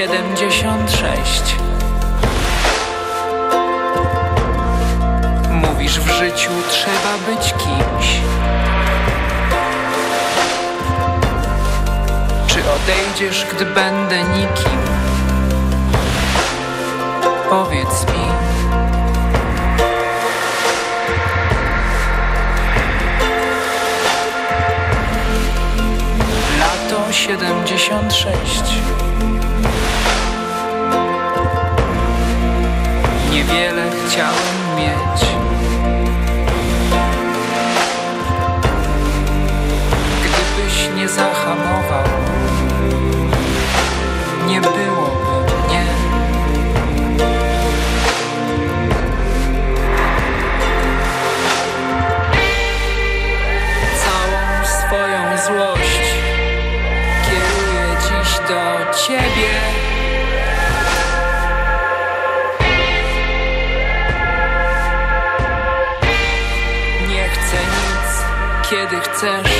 76 Mówisz w życiu trzeba być kimś. Czy odejdziesz, gdy będę nikim? Powiedz mi. Lato 76 Niewiele chciałem mieć. Gdybyś nie zahamował Nie byłoby ser.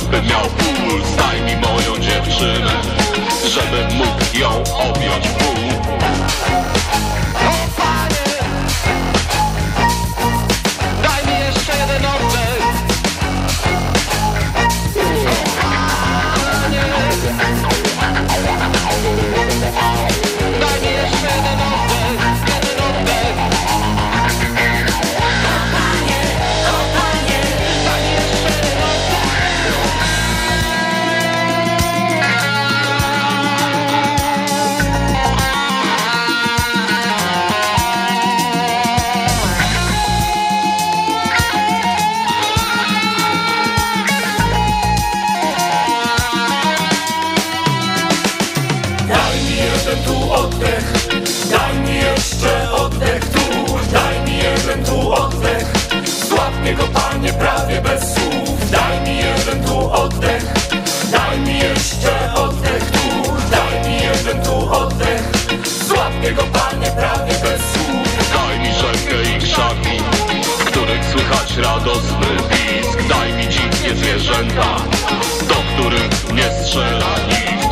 Żebym miał puls Daj mi moją dziewczynę Żebym mógł ją objąć Jego panie prawie bez słów. Daj mi jeden tu oddech. Daj mi jeszcze oddech tu. Daj mi jeden tu oddech. Złap panie prawie bez słów. Daj mi rzekę i krzaki Których słychać radosny pisk Daj mi dzikie zwierzęta Do których nie strzela nikt.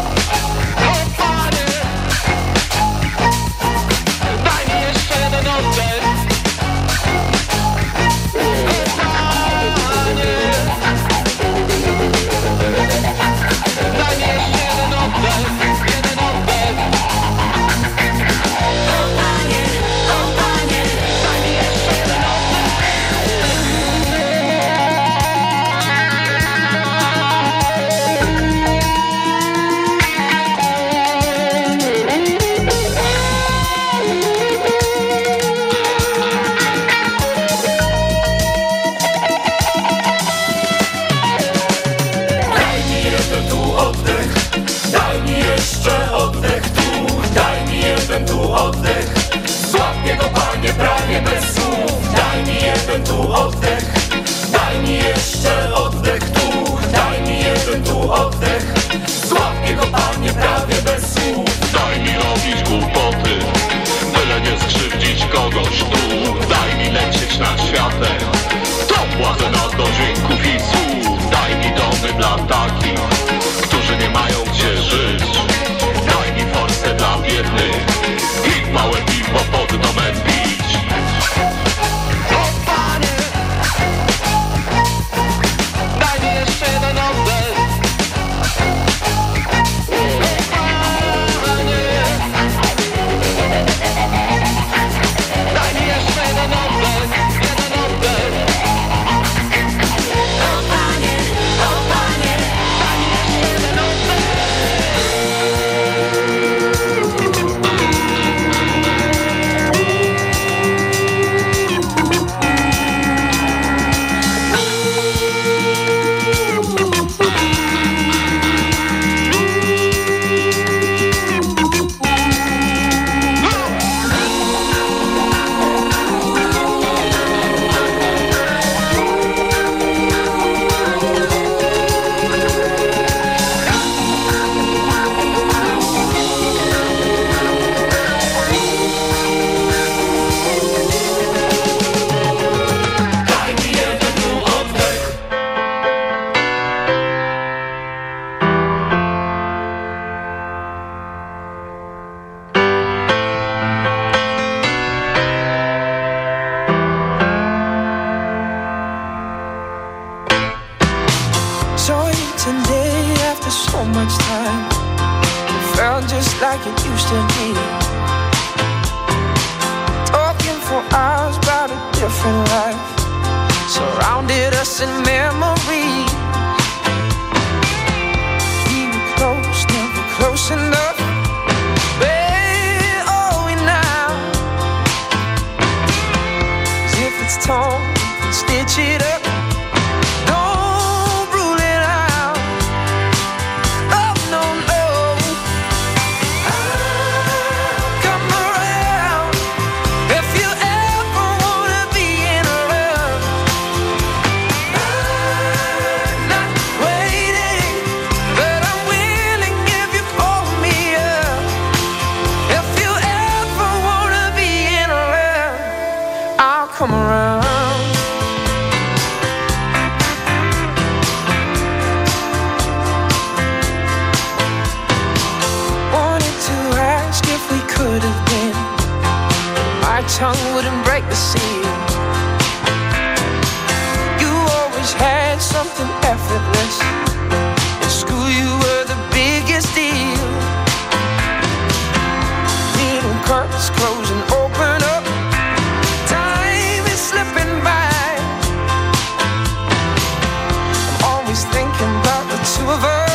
of earth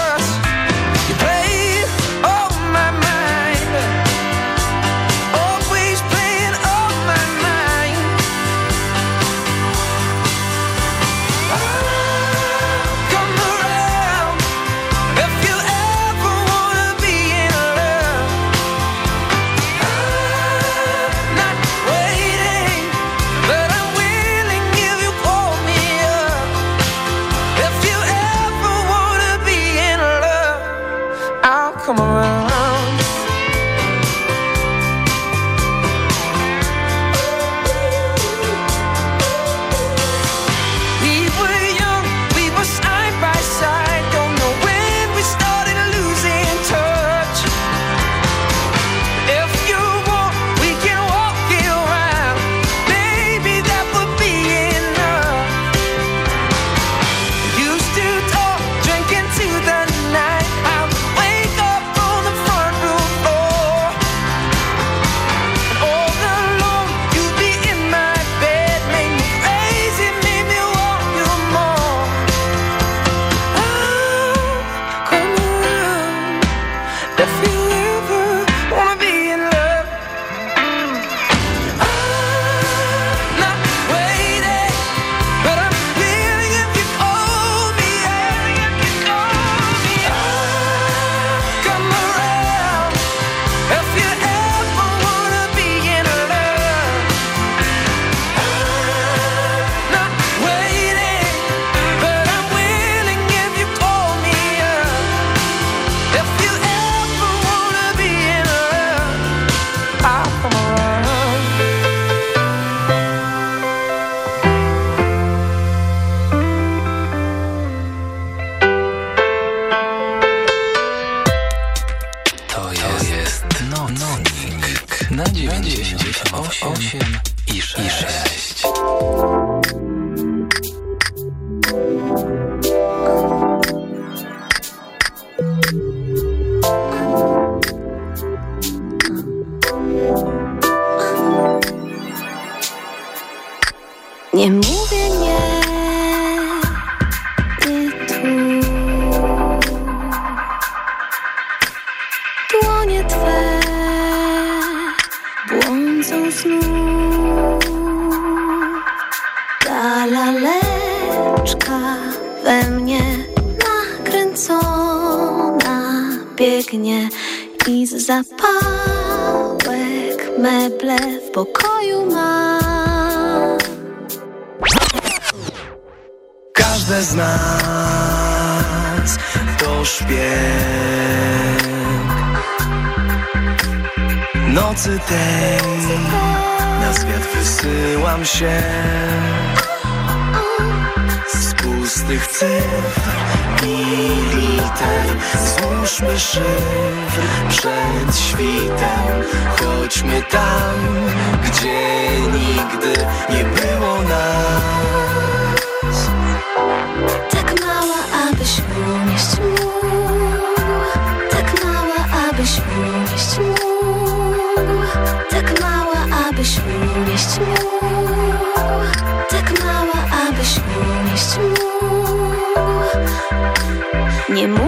Na zwiat wysyłam się. Z pustych cyfr i liter. Złóżmy szyfr przed świtem. Chodźmy tam, gdzie nigdy nie było nas. Tak mała, abyś unieść mógł Tak mała, abyś unieść mógł tak mała, abyś unieść mógł Tak mała, abyś unieść mógł Nie mógł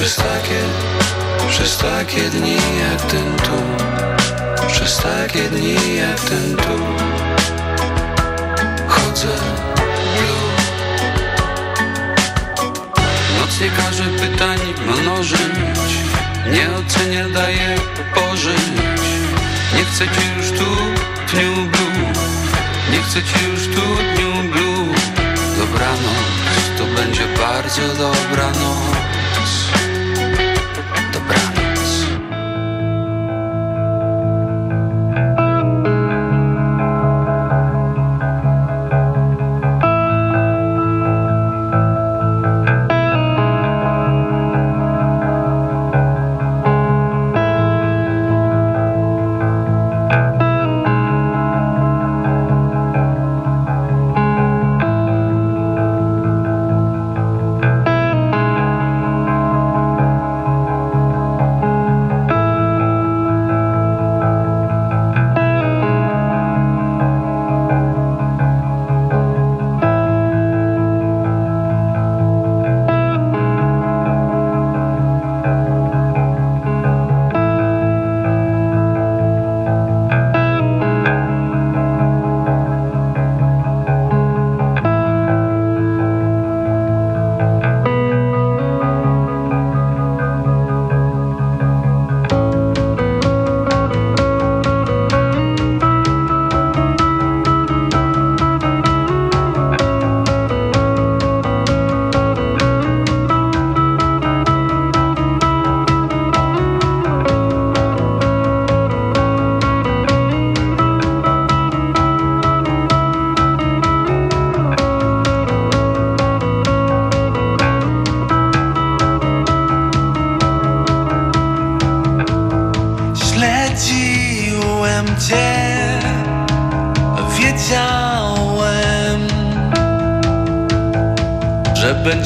przez takie, przez takie dni jak ten tu. Przez takie dni jak ten tu. Chodzę blue. Noc nie każe pytań no mnożyć Nie ocenia daje pożyć Nie chcę cię już tu dniu blue. Nie chcę cię już tu dniu blue. Dobranoc, to będzie bardzo dobra noc.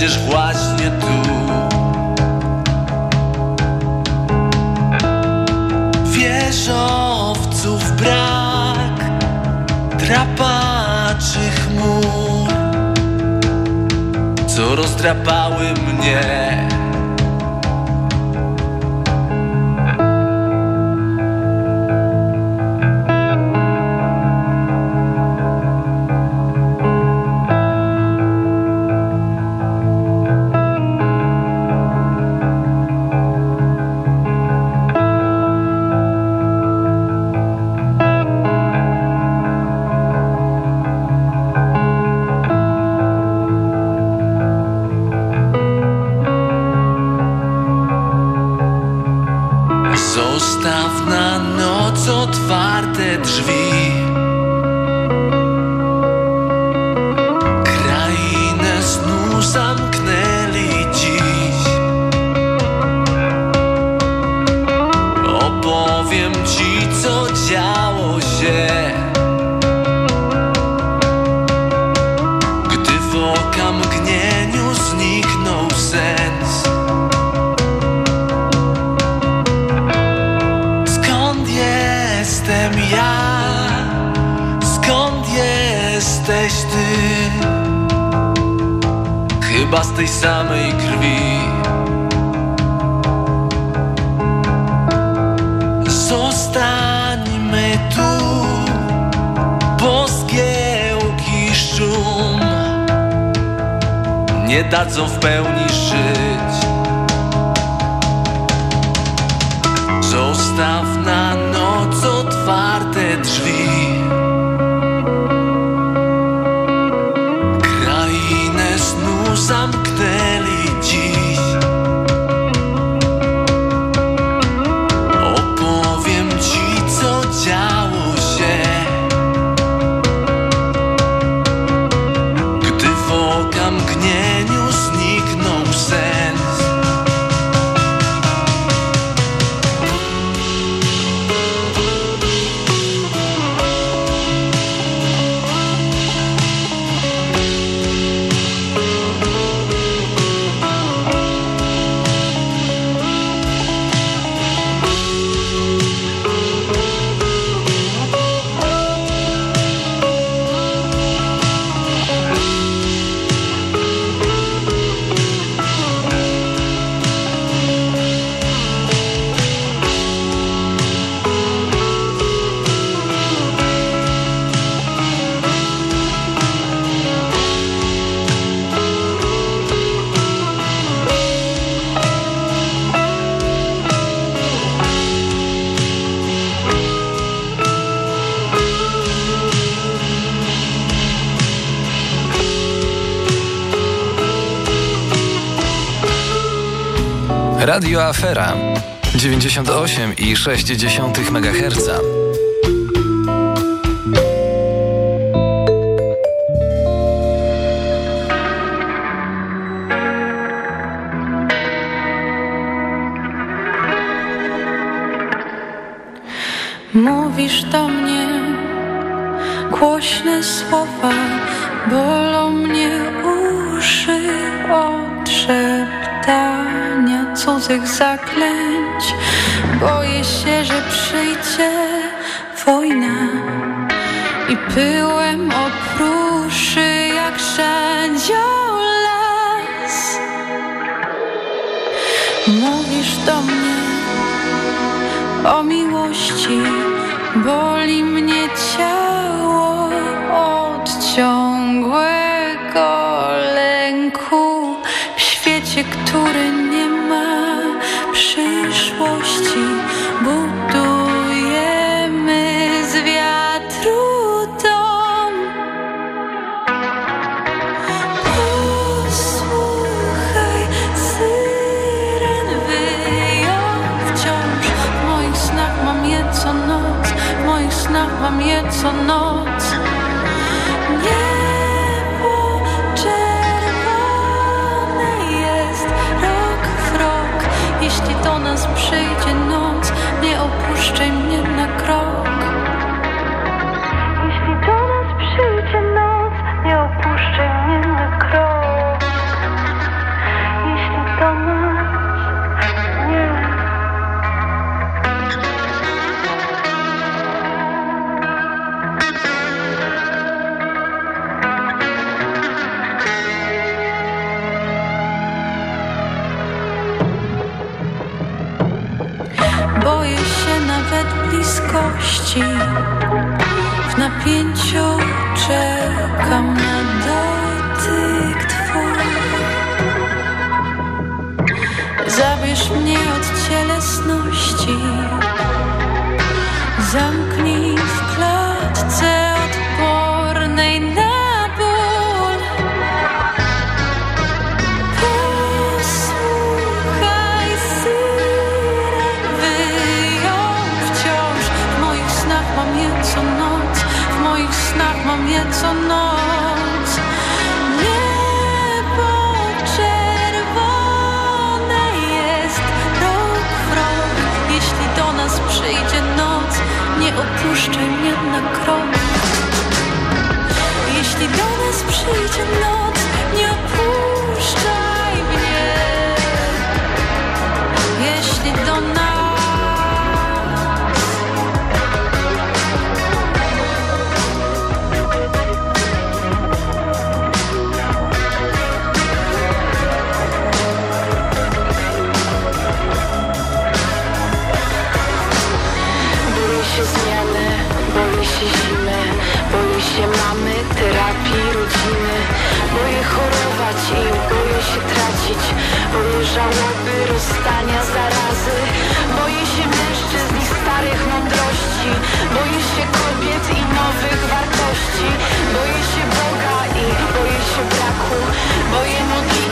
just Zostańmy tu, bo zgiełki szum nie dadzą w pełni żyć. Zostaw na Radio Afera 98,6 MHz. Mówisz do mnie głośne słowa zaklęć. Boję się, że przyjdzie wojna. I pyłem opruszy jak szandzio las. Mówisz do mnie o miłości. Boli mnie ciało. Boję się nawet bliskości. W napięciu czekam na dotyk twój. Zabierz mnie od cielesności. Zamknij w klatce zaskoczaj mnie na krok. Jeśli do nas przyjdzie noc Boję się tracić, boję żałoby, rozstania, zarazy. Boję się mężczyzn i starych mądrości. Boję się kobiet i nowych wartości. Boję się Boga i boję się braku. Boję modlitwy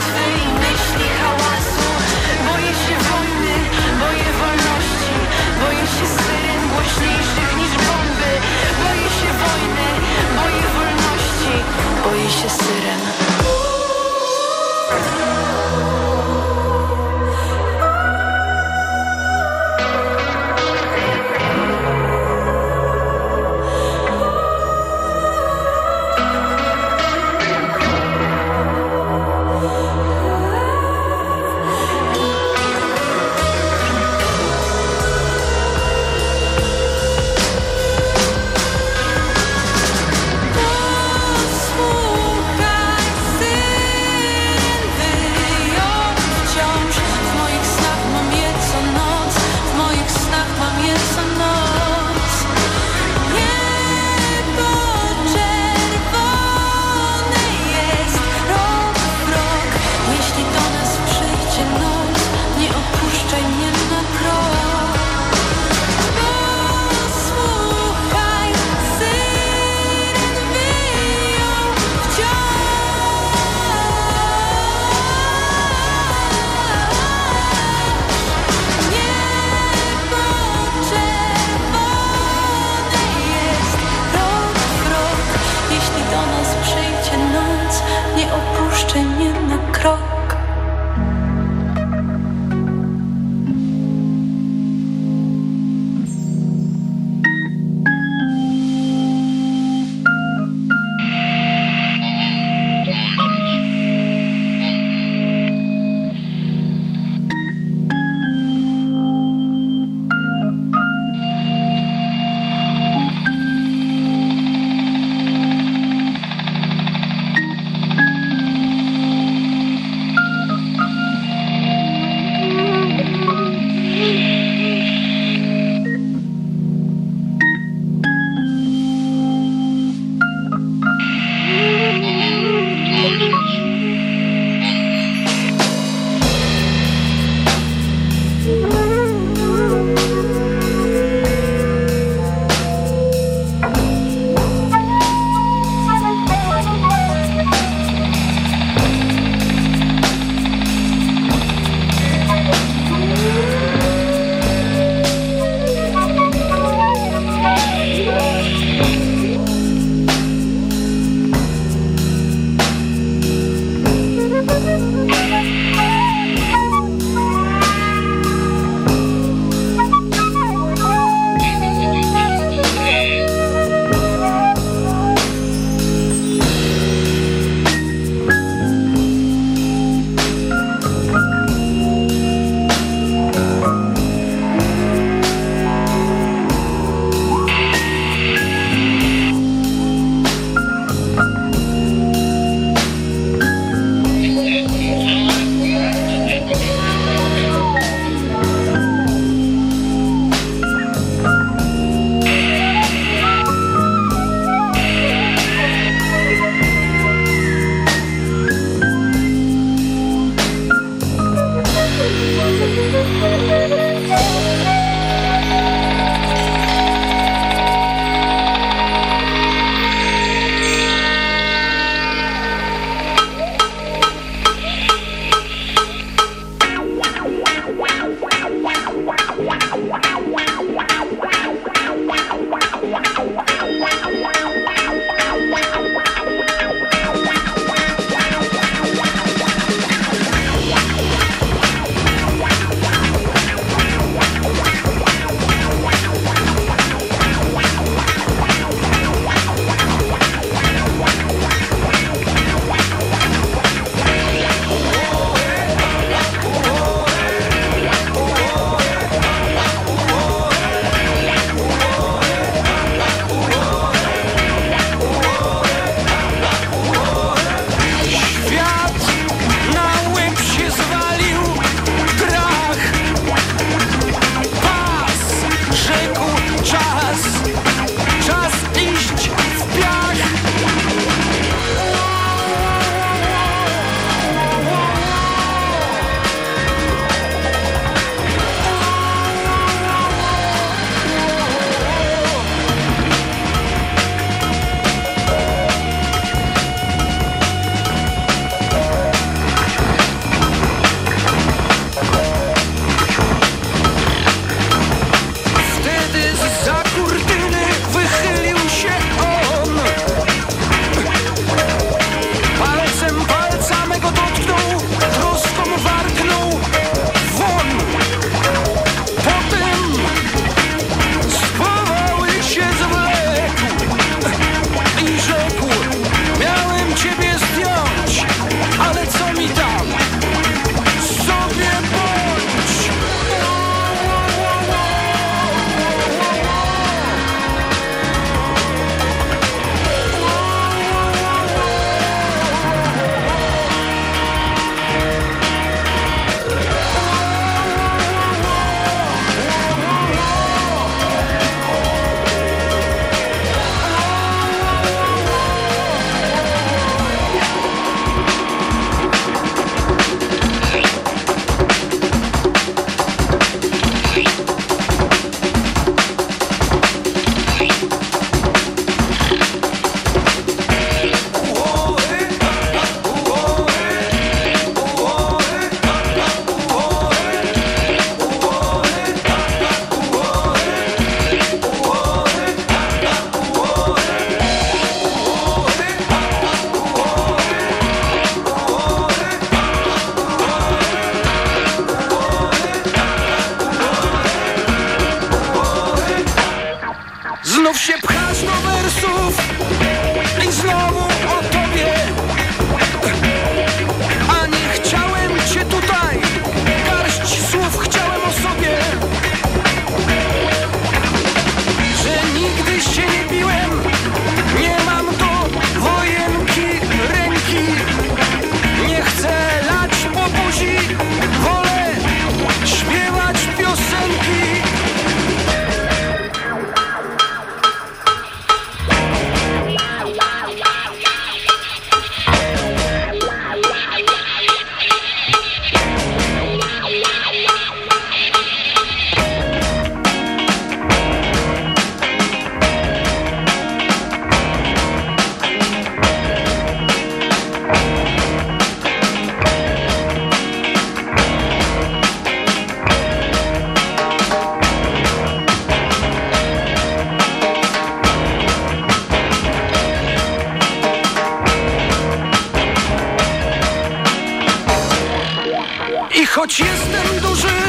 choć jestem duży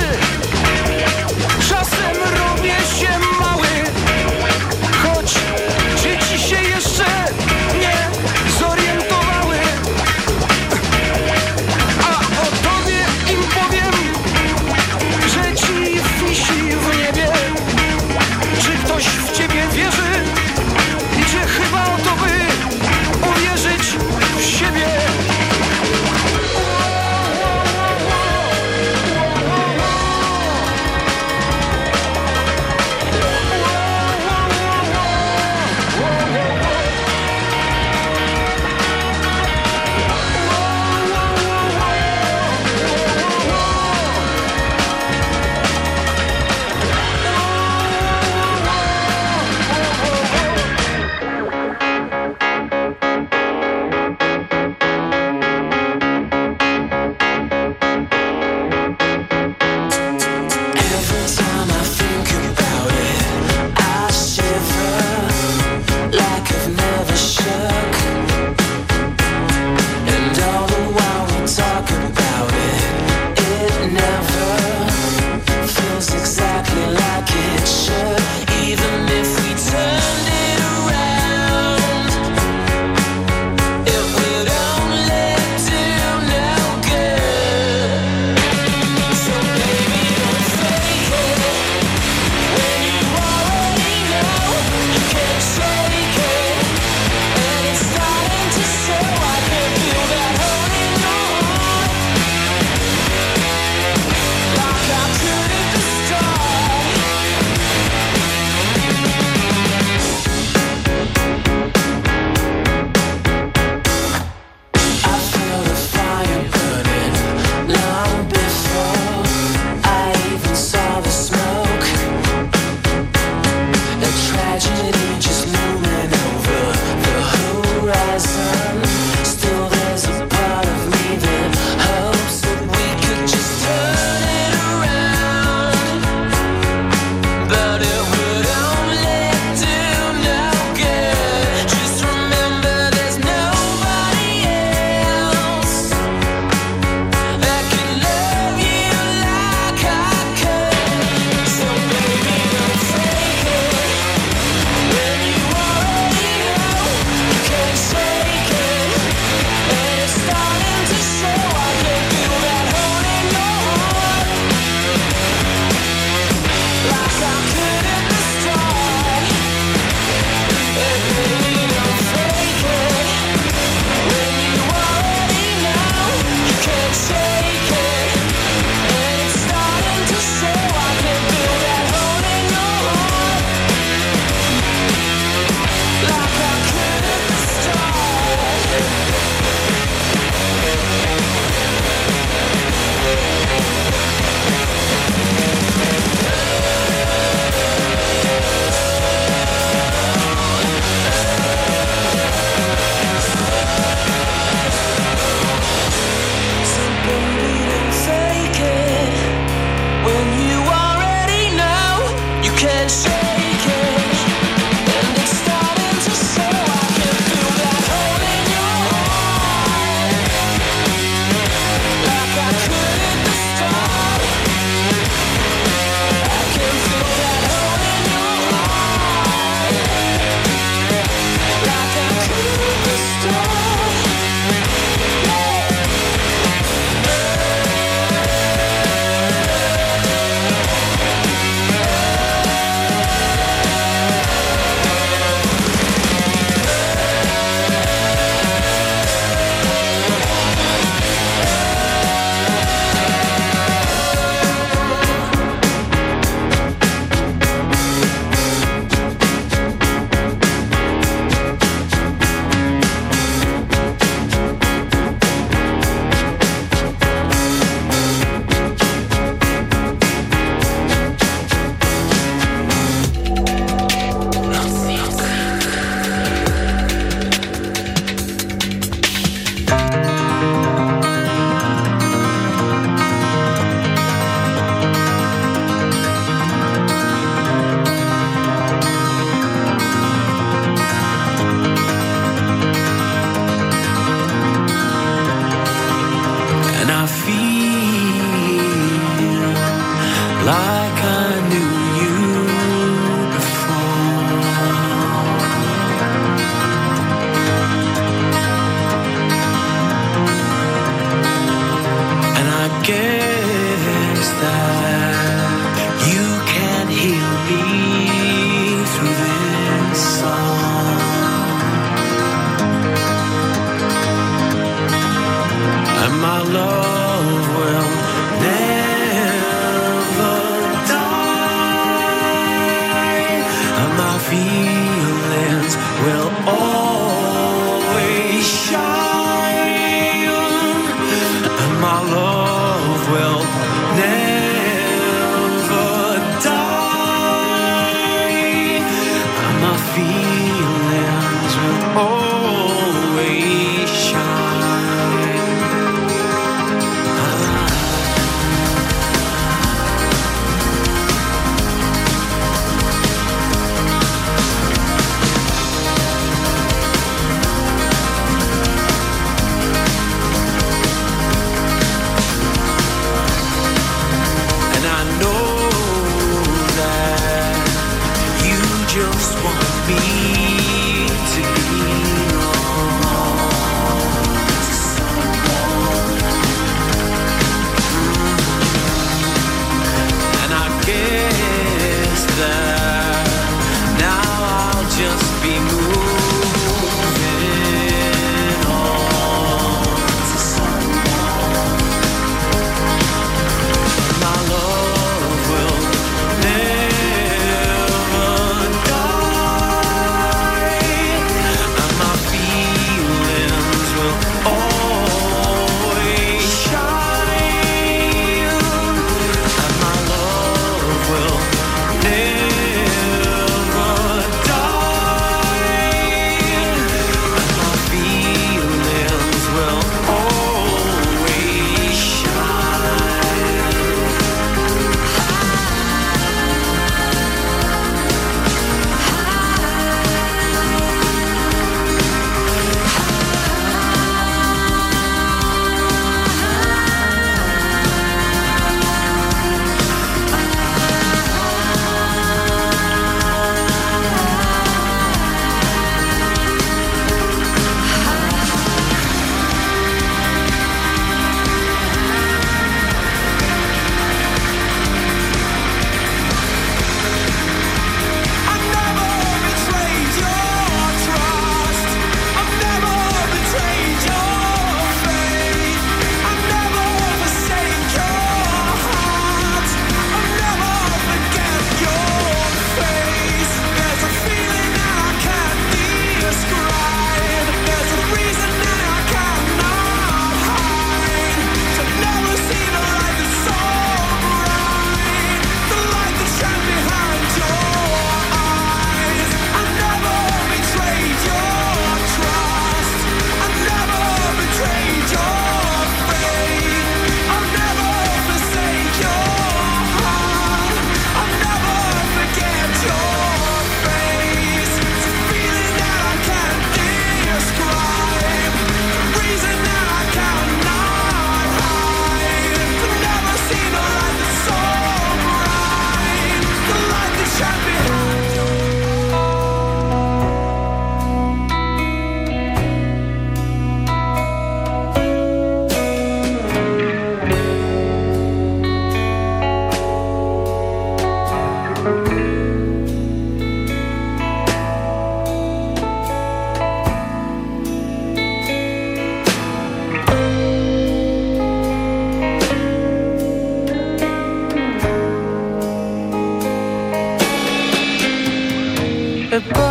the